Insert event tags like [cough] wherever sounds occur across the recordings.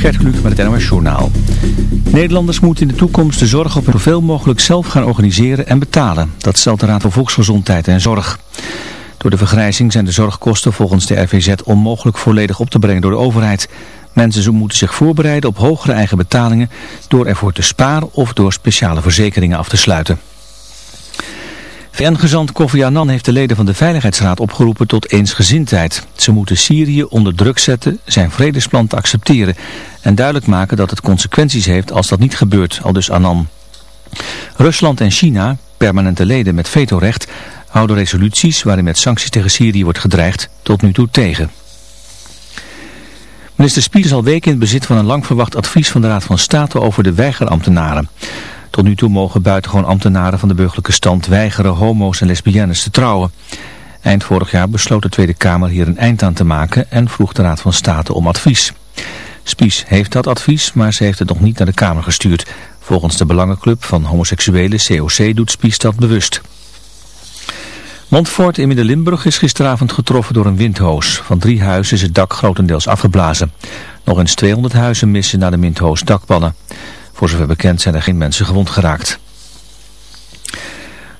Gert Kluk met het NOS Journaal. Nederlanders moeten in de toekomst de zorg op zoveel mogelijk zelf gaan organiseren en betalen. Dat stelt de Raad voor Volksgezondheid en Zorg. Door de vergrijzing zijn de zorgkosten volgens de RVZ onmogelijk volledig op te brengen door de overheid. Mensen moeten zich voorbereiden op hogere eigen betalingen door ervoor te sparen of door speciale verzekeringen af te sluiten. VN-gezant Kofi Annan heeft de leden van de Veiligheidsraad opgeroepen tot eensgezindheid. Ze moeten Syrië onder druk zetten zijn vredesplan te accepteren en duidelijk maken dat het consequenties heeft als dat niet gebeurt, al dus Annan. Rusland en China, permanente leden met vetorecht, houden resoluties waarin met sancties tegen Syrië wordt gedreigd tot nu toe tegen. Minister Spies is al weken in bezit van een lang verwacht advies van de Raad van State over de weigerambtenaren. Tot nu toe mogen buitengewoon ambtenaren van de burgerlijke stand weigeren homo's en lesbiennes te trouwen. Eind vorig jaar besloot de Tweede Kamer hier een eind aan te maken en vroeg de Raad van State om advies. Spies heeft dat advies, maar ze heeft het nog niet naar de Kamer gestuurd. Volgens de Belangenclub van homoseksuelen COC doet Spies dat bewust. Montfort in Midden-Limburg is gisteravond getroffen door een windhoos. Van drie huizen is het dak grotendeels afgeblazen. Nog eens 200 huizen missen na de windhoos dakpannen. Voor zover bekend zijn er geen mensen gewond geraakt.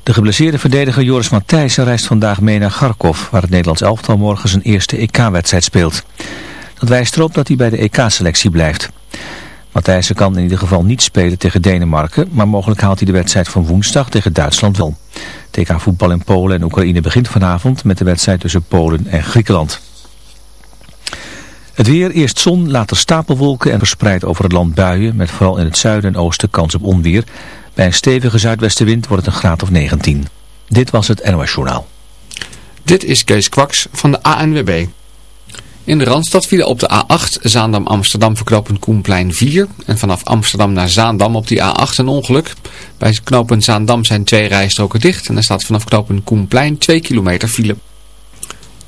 De geblesseerde verdediger Joris Matthijssen reist vandaag mee naar Kharkov, waar het Nederlands elftal morgen zijn eerste EK-wedstrijd speelt. Dat wijst erop dat hij bij de EK-selectie blijft. Matthijssen kan in ieder geval niet spelen tegen Denemarken, maar mogelijk haalt hij de wedstrijd van woensdag tegen Duitsland wel. TK voetbal in Polen en Oekraïne begint vanavond met de wedstrijd tussen Polen en Griekenland. Het weer, eerst zon, later stapelwolken en verspreid over het land buien, met vooral in het zuiden en oosten kans op onweer. Bij een stevige zuidwestenwind wordt het een graad of 19. Dit was het NOS Journaal. Dit is Kees Kwaks van de ANWB. In de Randstad vielen op de A8 Zaandam-Amsterdam verknopend Koenplein 4. En vanaf Amsterdam naar Zaandam op die A8 een ongeluk. Bij knooppunt Zaandam zijn twee rijstroken dicht. En er staat vanaf knooppunt Koenplein 2 kilometer file.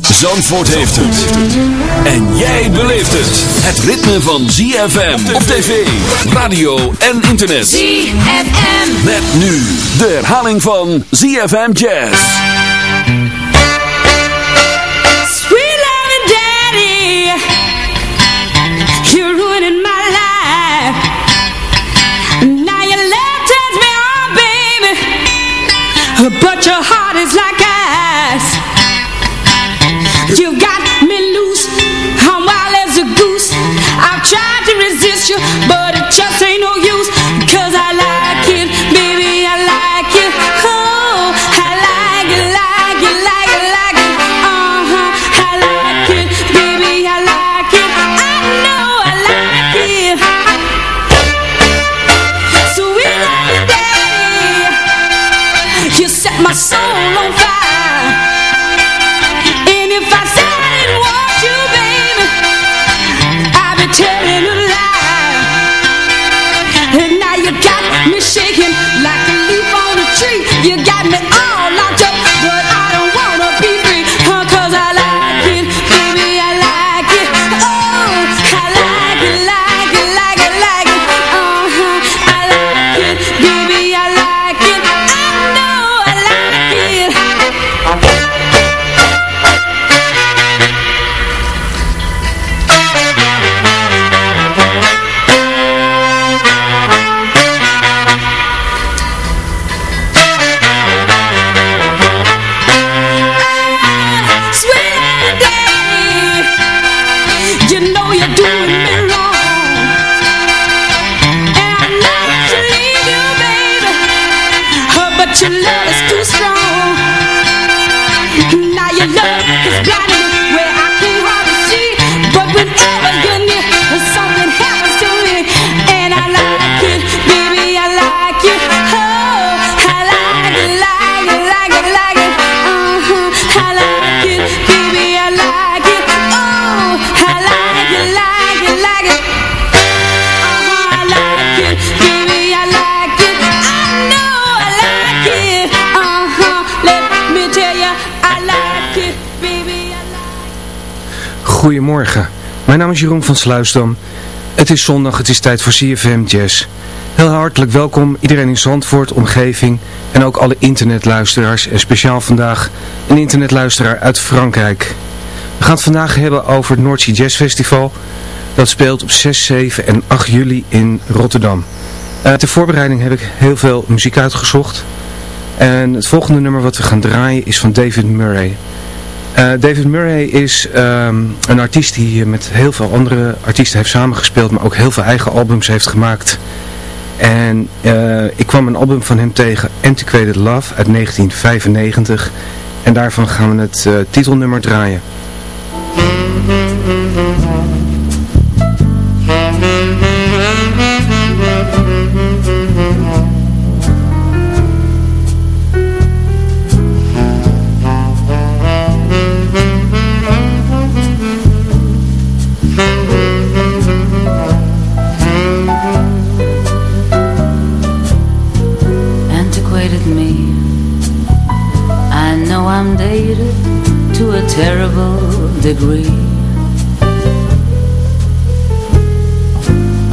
Zandvoort heeft het. En jij beleeft het. Het ritme van ZFM op tv, radio en internet. ZFM. Met nu de herhaling van ZFM Jazz. Sweet loving daddy. You're ruining my life. Now your love turns me on, baby. But your heart is like Jeroen van Sluisdam. Het is zondag, het is tijd voor CFM Jazz. Heel hartelijk welkom iedereen in Zandvoort, omgeving en ook alle internetluisteraars. En speciaal vandaag een internetluisteraar uit Frankrijk. We gaan het vandaag hebben over het Noordzee Jazz Festival. Dat speelt op 6, 7 en 8 juli in Rotterdam. Uh, ter voorbereiding heb ik heel veel muziek uitgezocht. En het volgende nummer wat we gaan draaien is van David Murray. Uh, David Murray is um, een artiest die met heel veel andere artiesten heeft samengespeeld, maar ook heel veel eigen albums heeft gemaakt. En uh, ik kwam een album van hem tegen, Antiquated Love, uit 1995. En daarvan gaan we het uh, titelnummer draaien. Degree.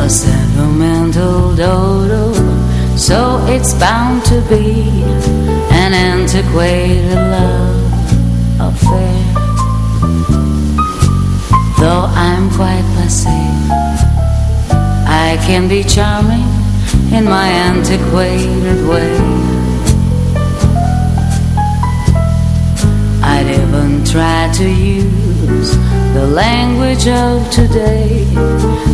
A sentimental dodo. So it's bound to be An antiquated love affair. Though I'm quite passé I can be charming in my antiquated way. I'd even try to use the language of today.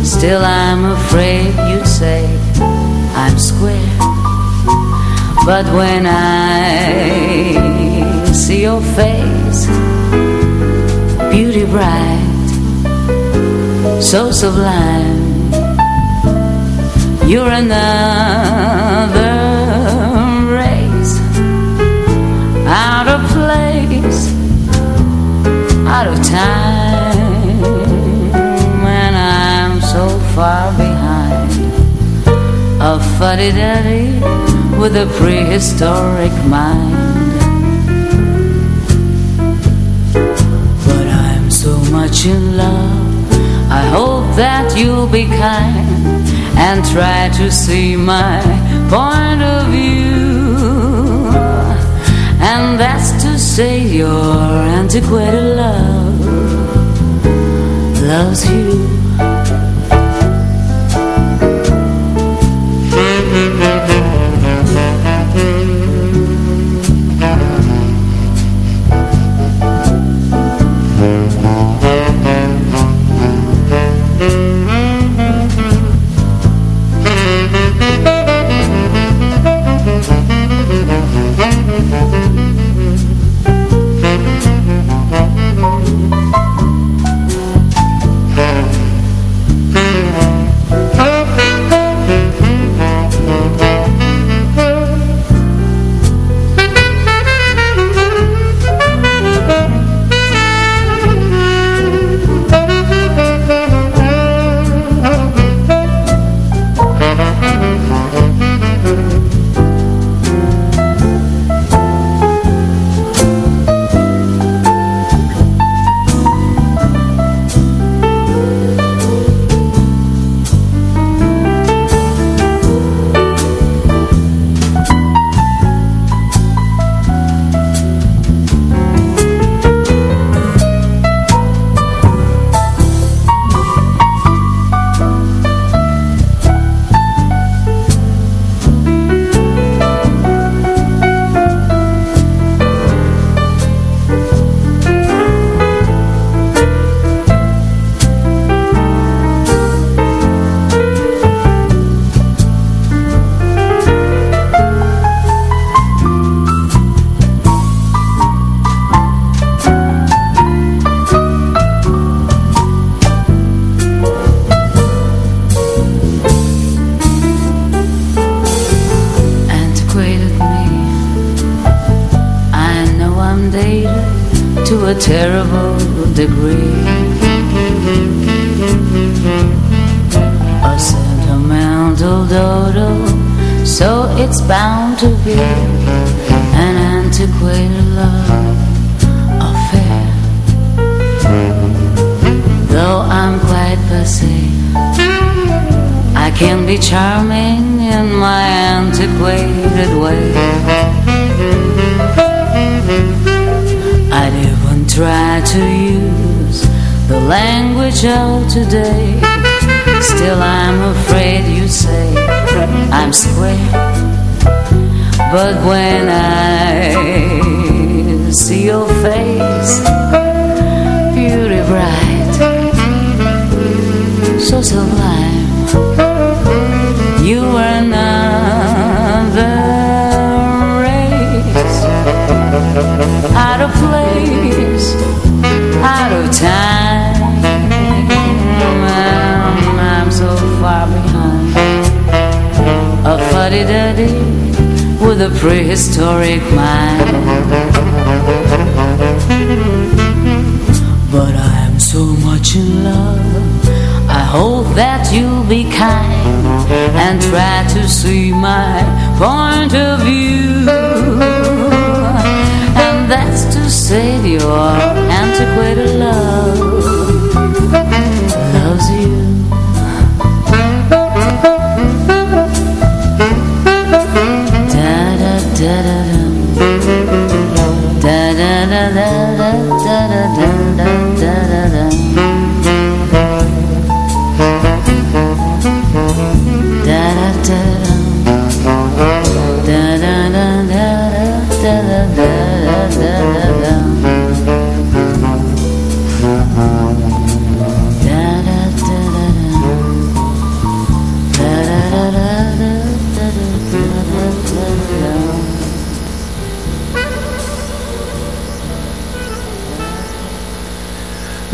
Still I'm afraid you'd say I'm square. But when I see your face Beauty bright So sublime You're another out of time And I'm so far behind. A fuddy-duddy with a prehistoric mind. But I'm so much in love I hope that you'll be kind And try to see my point say your antiquated love loves you terrible degree. A sentimental dodo, so it's bound to be an antiquated love affair. Though I'm quite passé, I can be charming in my antiquated way. Try to use the language of today. Still, I'm afraid you say I'm square. But when I see your face, beauty bright, so sublime, you are another race, out of a prehistoric mind. But I'm so much in love. I hope that you'll be kind and try to see my point of view. And that's to save your antiquated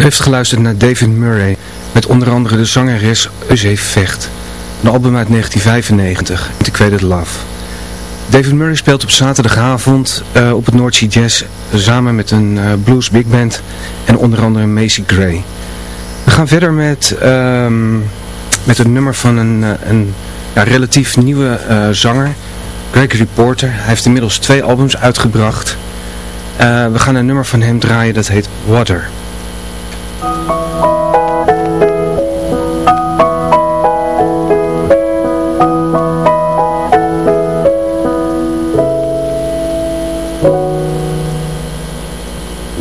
heeft geluisterd naar David Murray met onder andere de zangeres Eusé Vecht. Een album uit 1995, Antiquated Love. David Murray speelt op zaterdagavond uh, op het North Sea Jazz samen met een uh, blues big band en onder andere Macy Gray. We gaan verder met, um, met een nummer van een, uh, een ja, relatief nieuwe zanger, Gregory Porter. Hij heeft inmiddels twee albums uitgebracht. we gaan een nummer van hem draaien dat heet Water.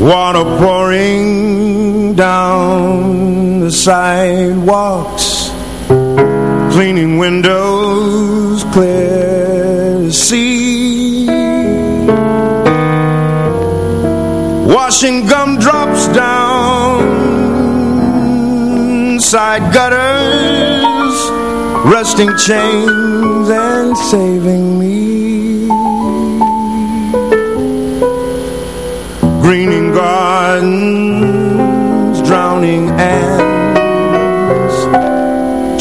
Water pouring down the sidewalks Cleaning windows clear to see Washing gumdrops down side gutters Rusting chains and saving me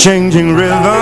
changing rhythm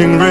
floating.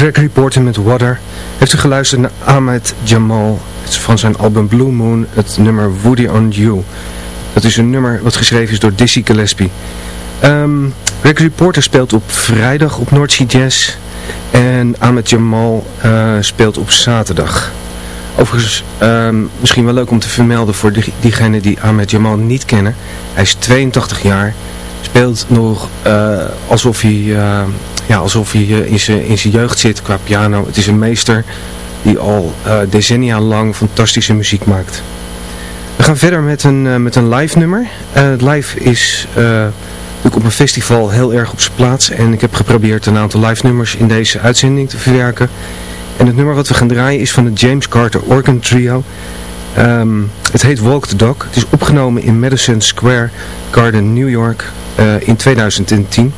Gregory Porter met Water heeft u geluisterd naar Ahmed Jamal van zijn album Blue Moon, het nummer Woody on You. Dat is een nummer wat geschreven is door Dizzy Gillespie. Um, Gregory Porter speelt op vrijdag op North Jazz en Ahmed Jamal uh, speelt op zaterdag. Overigens, um, misschien wel leuk om te vermelden voor die, diegenen die Ahmed Jamal niet kennen. Hij is 82 jaar, speelt nog uh, alsof hij, uh, ja, alsof hij in zijn in jeugd zit qua piano. Het is een meester die al decennia lang fantastische muziek maakt. We gaan verder met een, met een live nummer. het live is natuurlijk op een festival heel erg op zijn plaats. En ik heb geprobeerd een aantal live nummers in deze uitzending te verwerken. En het nummer wat we gaan draaien is van de James Carter Organ Trio. Um, het heet Walk the Dog. Het is opgenomen in Madison Square Garden, New York uh, in 2010.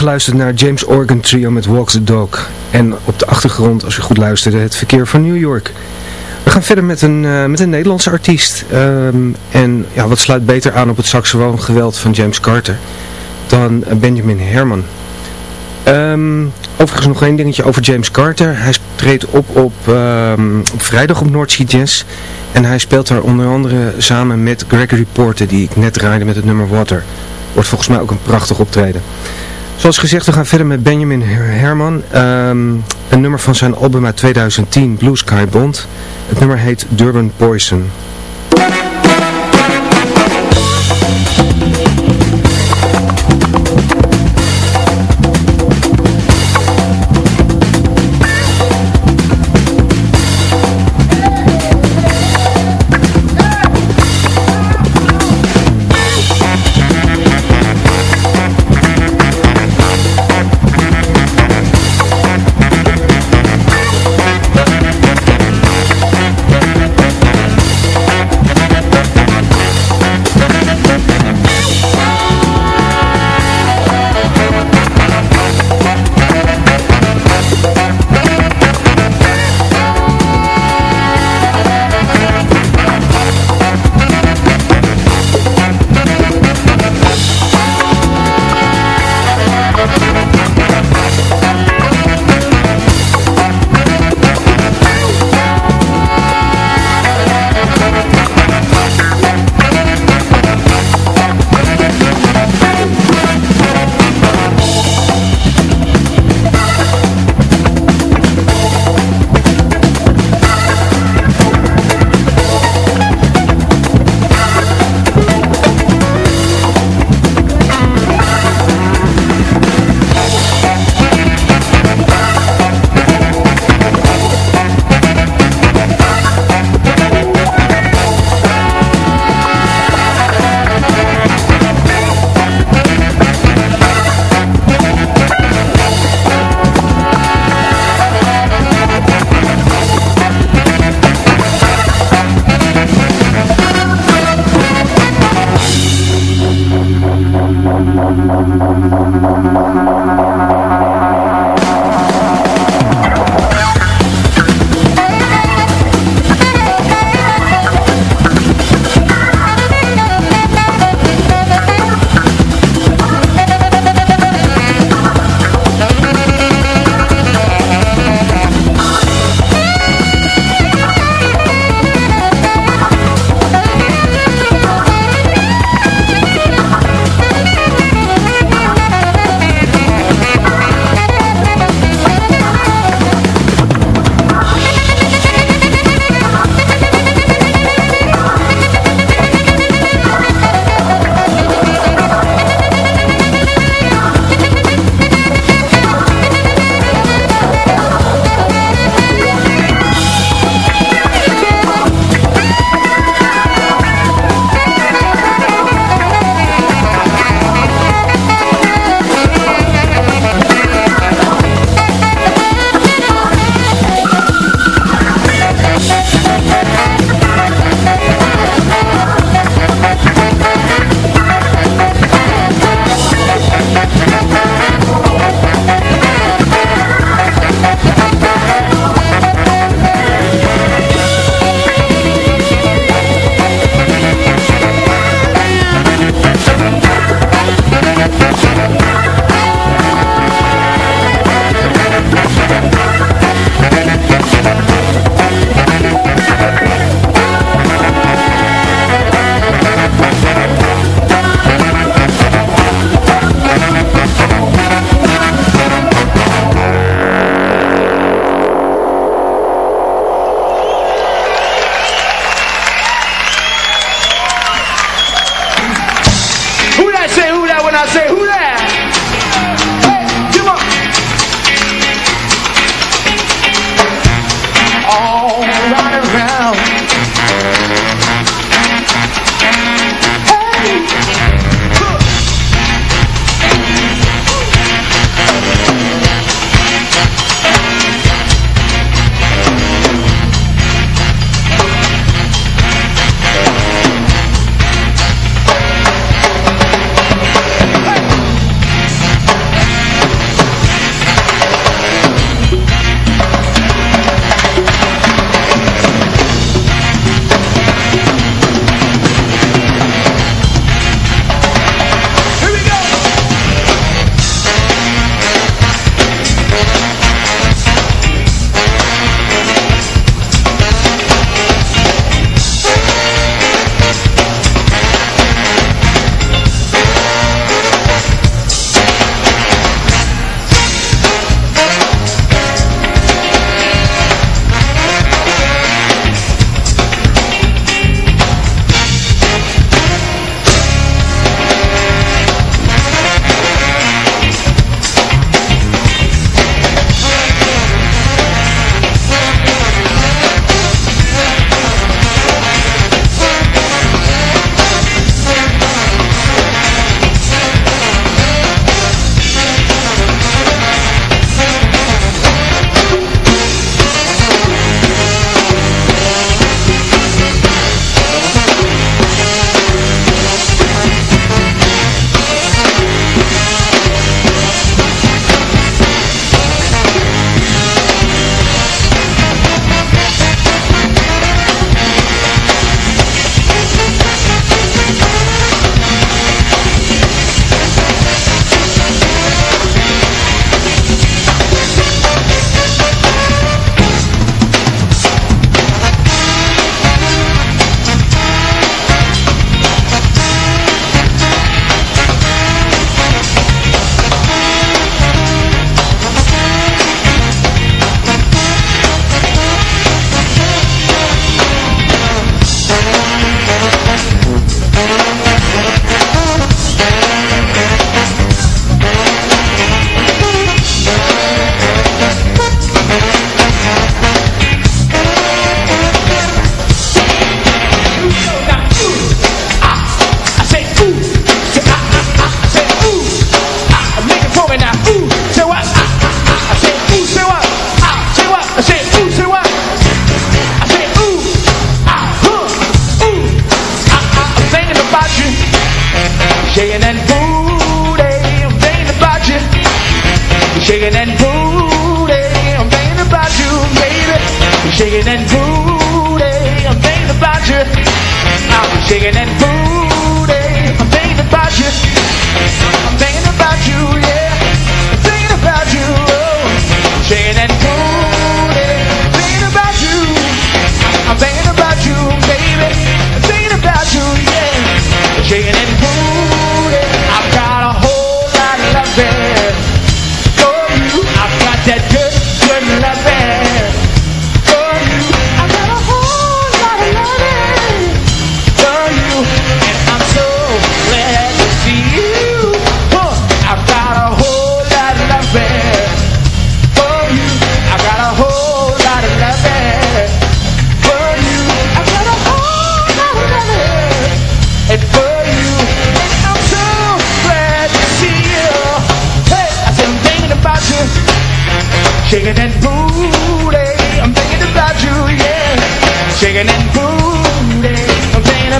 Geluisterd naar James Organ Trio met Walk the Dog. En op de achtergrond, als u goed luisterde, het verkeer van New York. We gaan verder met een, uh, met een Nederlandse artiest. Um, en ja, wat sluit beter aan op het saxofoongeweld van James Carter dan Benjamin Herman. Um, overigens nog één dingetje over James Carter. Hij treedt op op, um, op vrijdag op North Sea Jazz. En hij speelt daar onder andere samen met Gregory Porter, die ik net draaide met het nummer Water. Wordt volgens mij ook een prachtig optreden. Zoals gezegd, we gaan verder met Benjamin Herman. Um, een nummer van zijn album uit 2010, Blue Sky Bond. Het nummer heet Durban Poison.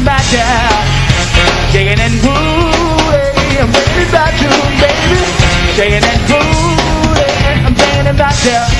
coming back down. Shaking and moving, I'm bringing back you, baby. Shaking and moving, I'm bringing back down.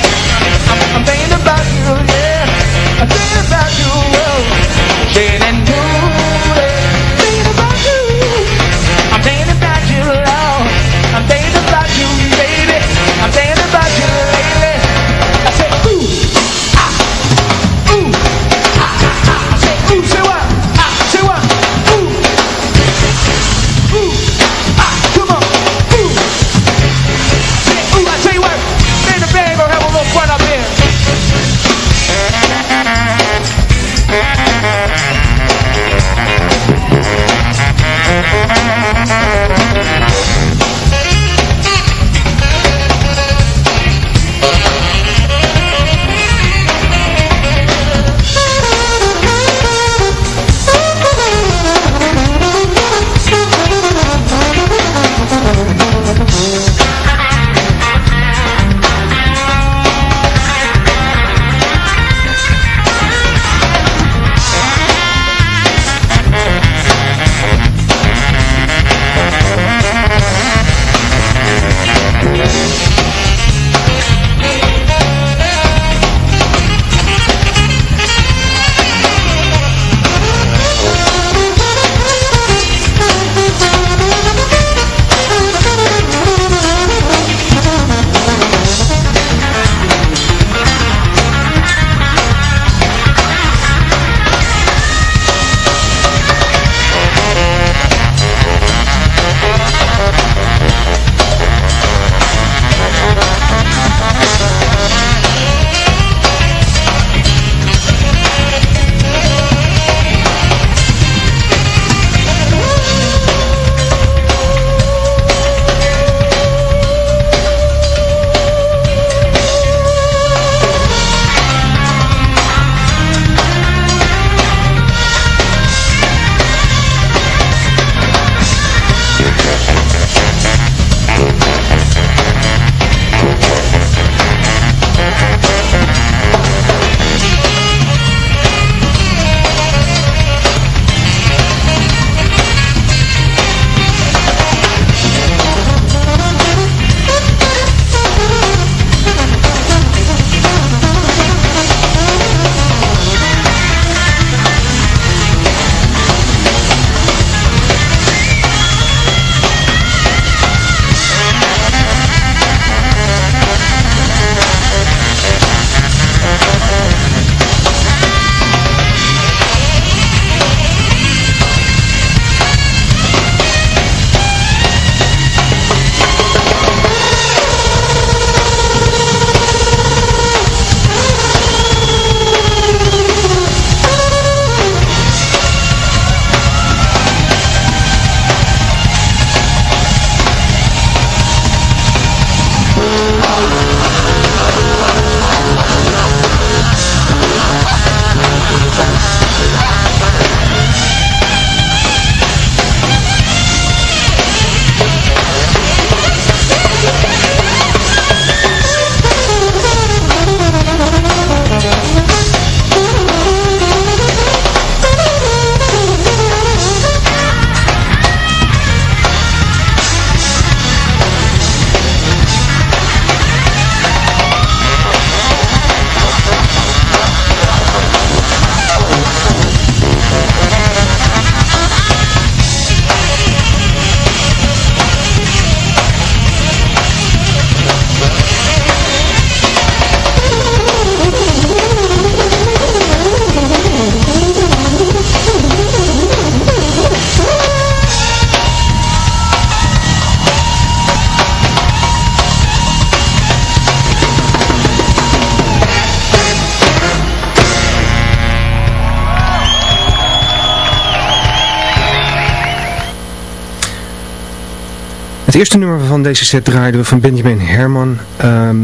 Eerste nummer van deze set draaiden we van Benjamin Herman. Ehm,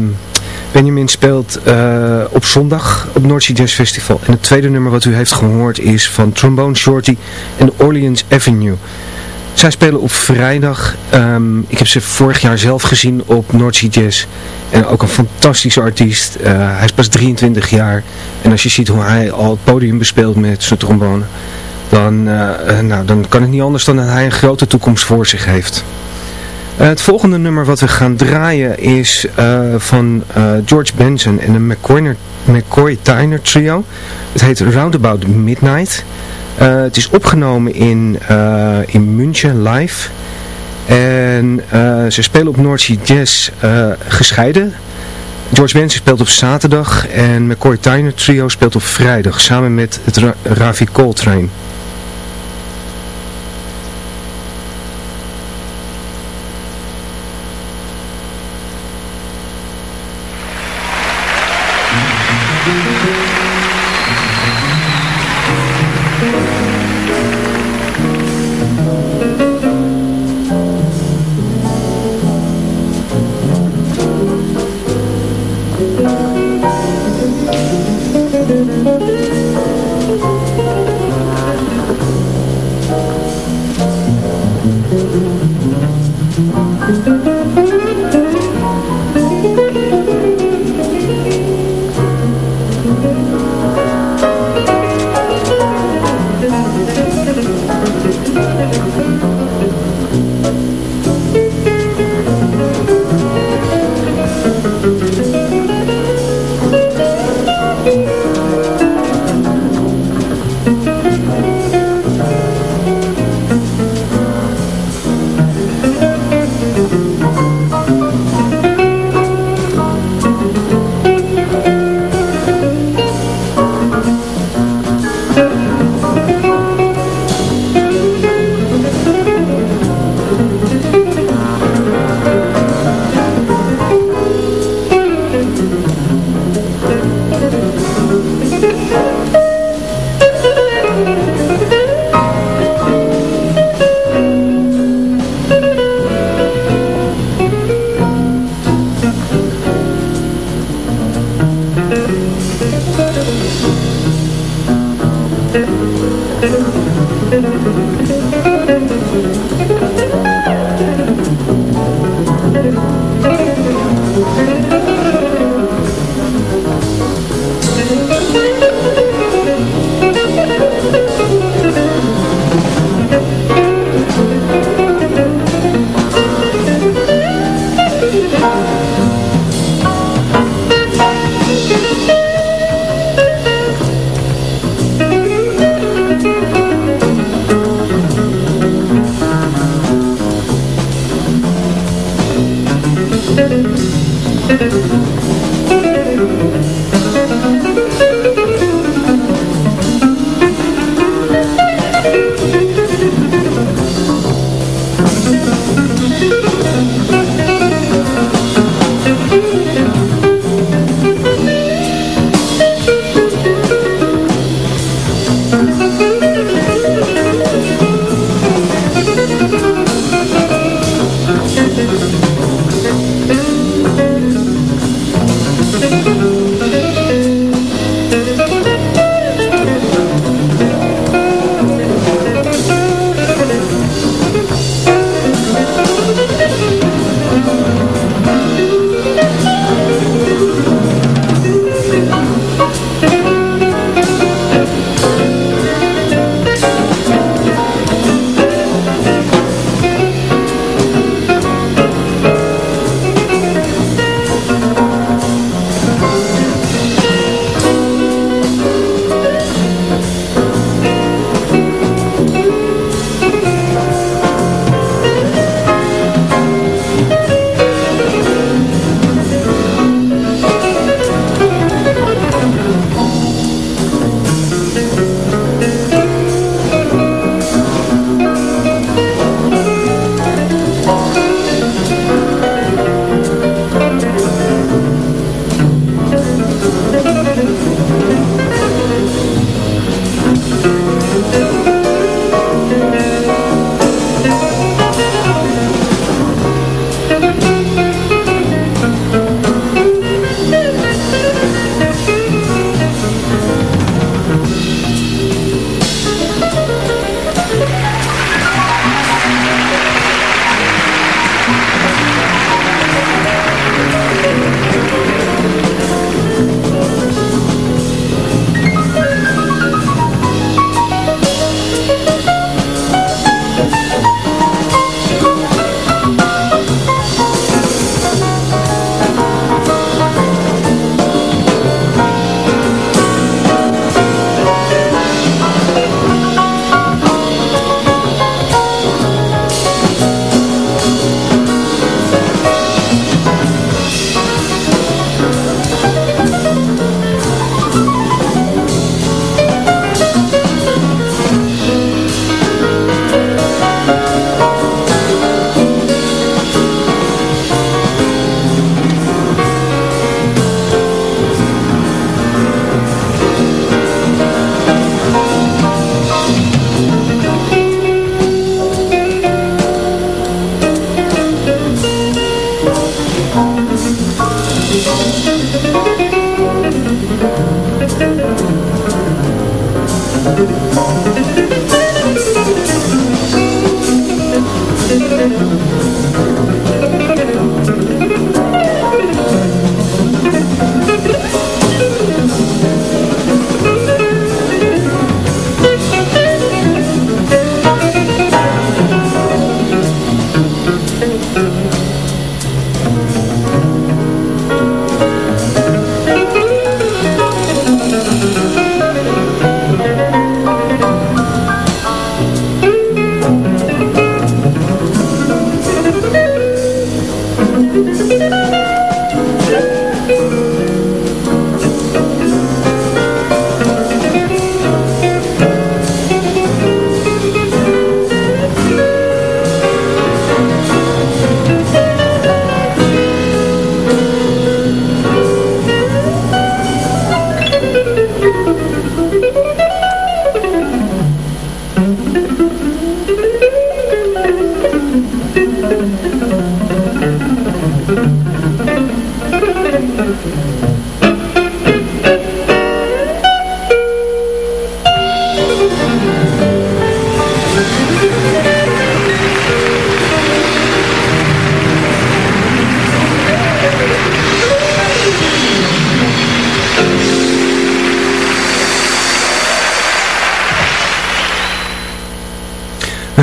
Benjamin speelt uh, op zondag op North Sea Jazz Festival. En het tweede nummer wat u heeft gehoord is van Trombone Shorty en Orleans Avenue. Zij spelen op vrijdag. Um, ik heb ze vorig jaar zelf gezien op North Sea Jazz. En ook een fantastische artiest. Uh, hij is pas 23 jaar. En als je ziet hoe hij al het podium bespeelt met zijn trombone. Dan, uh, nou, dan kan het niet anders dan dat hij een grote toekomst voor zich heeft. Uh, het volgende nummer wat we gaan draaien is uh, van uh, George Benson en een McCoy, Tyner trio. Het heet Roundabout Midnight. het is opgenomen in, in München live. En ze spelen op North Sea Jazz gescheiden. George Benson speelt op zaterdag en McCoy Tyner trio speelt op vrijdag samen met het Ra Ravi Coltrane.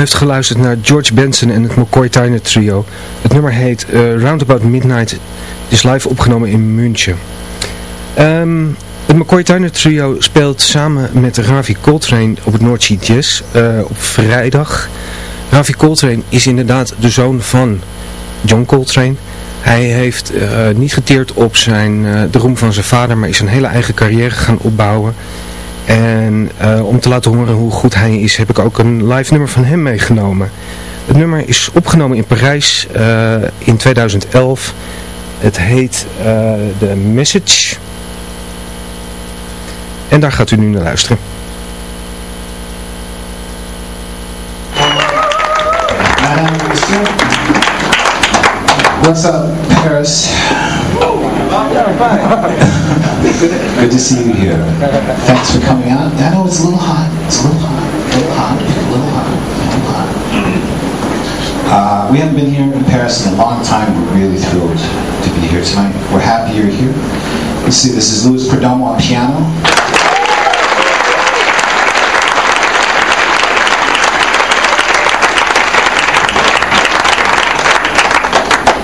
Heeft geluisterd naar George Benson en het McCoy Tyner Trio. Het nummer heet uh, Roundabout Midnight. Het is live opgenomen in München. Ehm, het McCoy Tyner Trio speelt samen met Ravi Coltrane op het North Jazz uh, op vrijdag. Ravi Coltrane is inderdaad de zoon van John Coltrane. Hij heeft uh, niet geteerd op zijn, de roem van zijn vader, maar is een hele eigen carrière gaan opbouwen. En uh, om te laten horen hoe goed hij is, heb ik ook een live nummer van hem meegenomen. Het nummer is opgenomen in Parijs uh, in 2011. Het heet uh, The Message. En daar gaat u nu naar luisteren. What's up, Paris? [laughs] Good to see you here. Thanks for coming out. I know it's a little hot. It's a little hot. A little hot. A little hot. A little hot. Uh, we haven't been here in Paris in a long time. We're really thrilled to be here tonight. We're happy you're here. Let's see, this is Louis Perdomo on piano.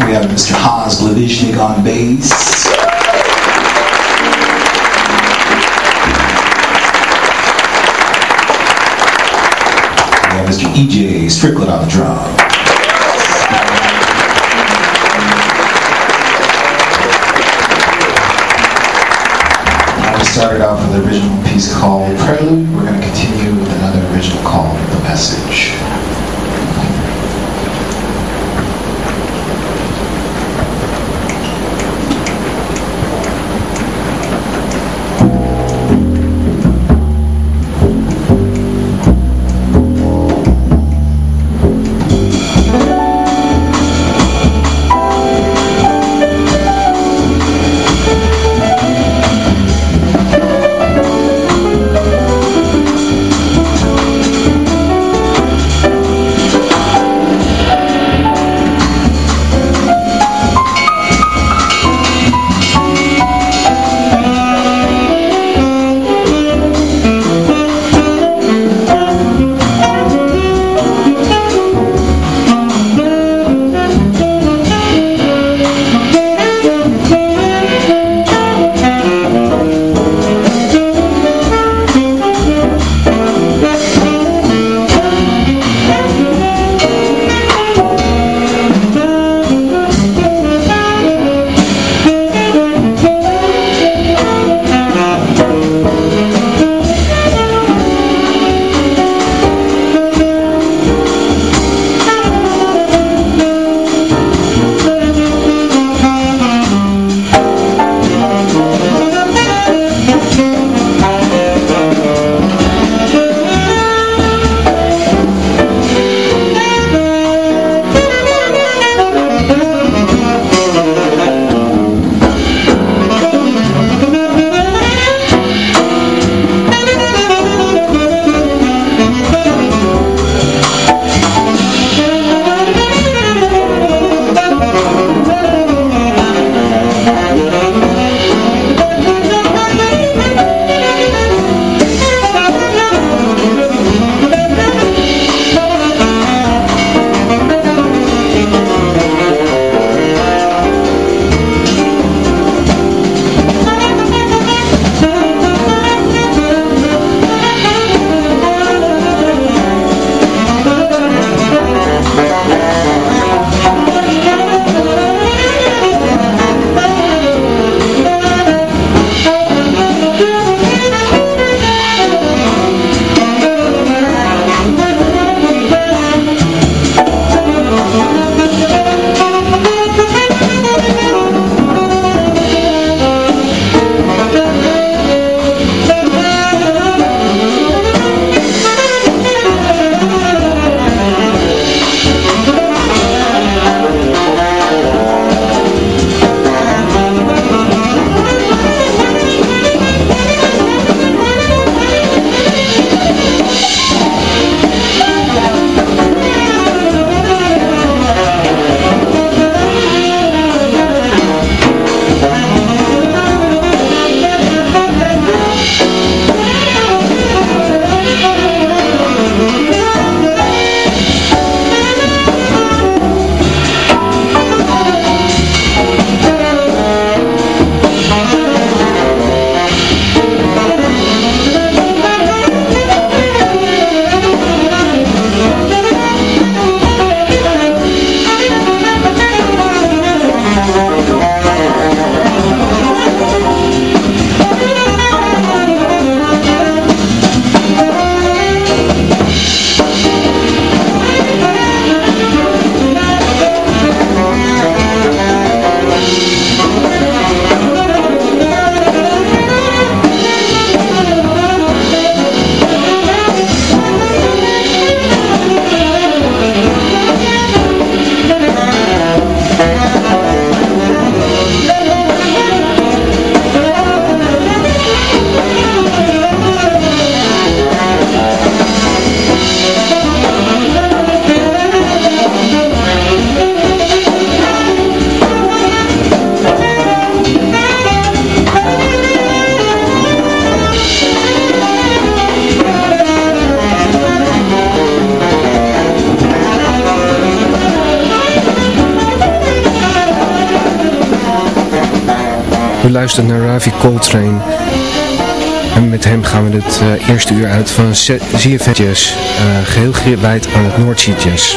We have Mr. Hans Glavishnik on bass. Mr. EJ Strickland on the drum. We started off with an original piece called Prelude. We're going to continue with another original called The Message. Luistert naar Ravi Coltrane. En met hem gaan we het uh, eerste uur uit van Jazz. Uh, geheel gewijd aan het Noordzee Jazz.